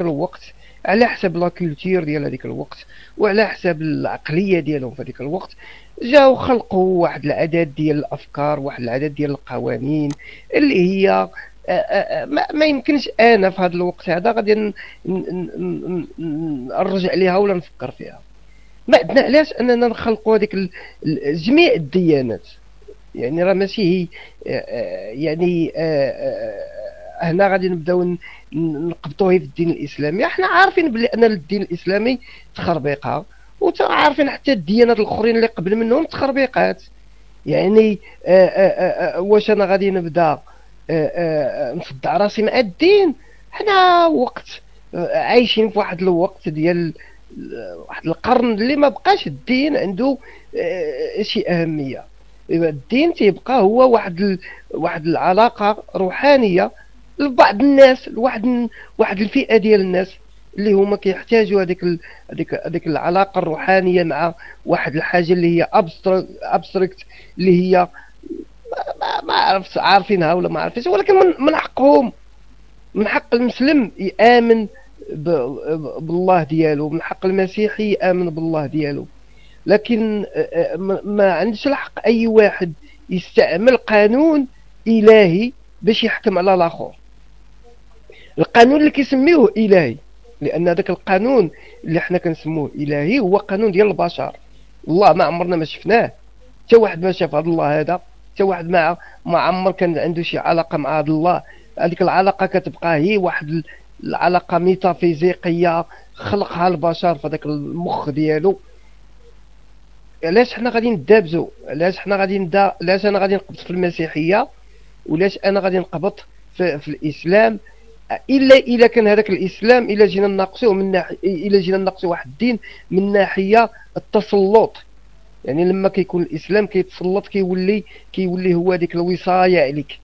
الوقت على حسب لا كولتور ديال هذيك الوقت وعلى حسب العقلية ديالهم في هذيك الوقت جاو خلقوا واحد العدد ديال الأفكار واحد العدد ديال القوانين اللي هي آه، آه، آه، ما, ما يمكنش أنا في هذا الوقت هذا غادي نرجع ليها ولا نفكر فيها. ما عندنا علاش أننا نخلقوا هذيك جميع الديانات؟ يعني راه ماشي هي يعني هنا غادي نبداو نقبطوه في الدين الإسلامي. إحنا عارفين بلي أن الدين الإسلامي تخربيقة وعارفين حتى الديانات الأخرين اللي قبل منهم تخربيقات. يعني آآ آآ واش أنا غادي نبدأ؟ نصدع راسي مع الدين. حنا وقت عايشين في واحد الوقت ديال واحد القرن اللي ما بقاش الدين عنده شي أهمية. الدين تيبقى هو واحد واحد العلاقة روحانية لبعض الناس لواحد واحد الفئة ديال الناس اللي هما كيحتاجوا هذيك هذيك هذيك العلاقة الروحانية مع واحد الحاجة اللي هي ابستركت اللي هي ما, ما عرفت عارفينها ولا ما عارفينش ولكن من, من حقهم من حق المسلم يآمن بالله ديالو من حق المسيحي يآمن بالله ديالو. لكن ما عندش الحق أي واحد يستعمل قانون إلهي باش يحكم على الآخر. القانون اللي كيسميوه إلهي. لأن هذاك القانون اللي حنا كنسموه إلهي هو قانون ديال البشر. الله ما عمرنا ما شفناه. حتى واحد ما شاف هذا الله هذا. حتى واحد ما ما عمر كان عنده شي علاقة مع هذا الله. هذيك العلاقة كتبقى هي واحد العلاقة ميتافيزيقية خلقها البشر في هذاك المخ ديالو. علاش حنا غادي ندابزو؟ علاش حنا غادي ندا علاش أنا غادي نقبط في المسيحية؟ ولاش أنا غادي نقبط في, في الإسلام؟ إلا إلا كان هذاك الإسلام إلا جينا نناقشوه من ناحيه إلا جينا نناقشوا واحد الدين من ناحية التسلط. يعني لما كيكون الإسلام كيتسلط كيولي كيولي هو هذيك الوصاية عليك